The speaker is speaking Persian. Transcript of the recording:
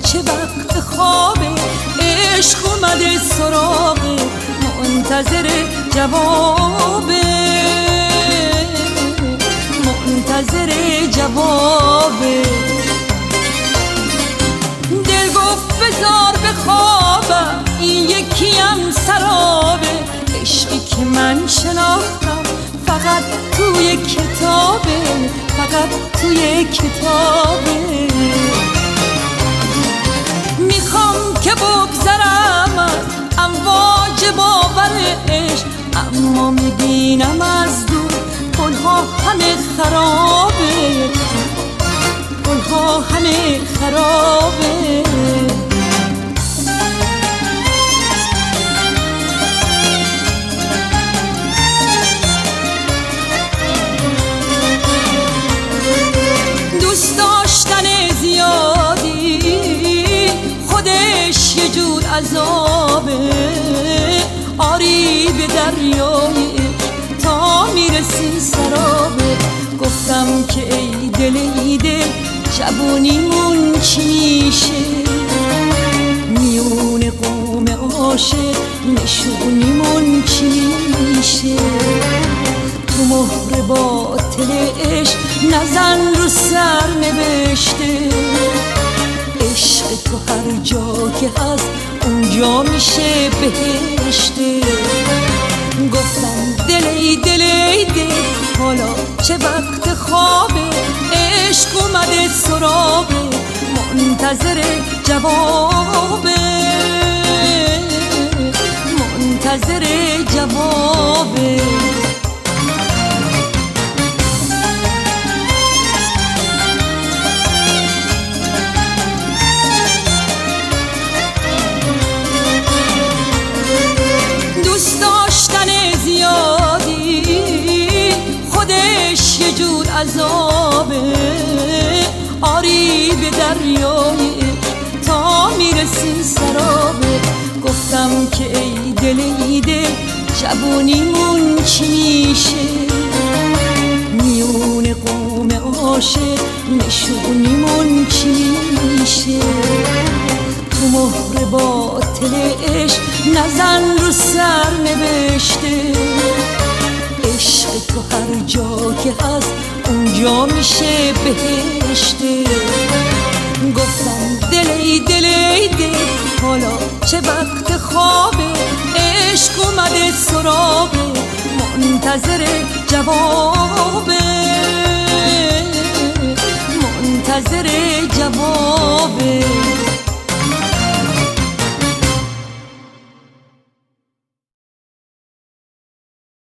چه وقت خوابه عشق اومده سراغه منتظر جوابه. منتظر جوابه. دل گفت بزار به خوابم این یکی هم سرابه. عشقی که من شناختم فقط توی کتابه فقط توی کتابه. باورش اما می‌بینم از دور گلها همه خرابه. گلها همه خرابه. دوست داشتن زیادی خودش یه جور عذابه. آری به دریای تا می‌رسی سرابه گفتم که ای دل ای دل جوونیمون چی میشه؟ میون قوم عاشق نشونیمون چی میشه؟ تو مهر باطل عشق نزن رو سر نوشته. عشق تو هر جا که هست اونجا میشه بهشته چه وقت خوابه؟ عشق اومده سرابه منتظر جوابه. منتظر جوابه. عذابه آری به دریای تا می‌رسی سرابه گفتم که ای دل ای دل چی میشه؟ میون قوم عاشق نشونیمون چی میشه؟ تو مهر باطل عشق نزن رو سر نوشته. میشه بهشته. گفتم دل ای دل ای دل حالا چه وقت خوابه عشق اومده سرابه منتظر جواب.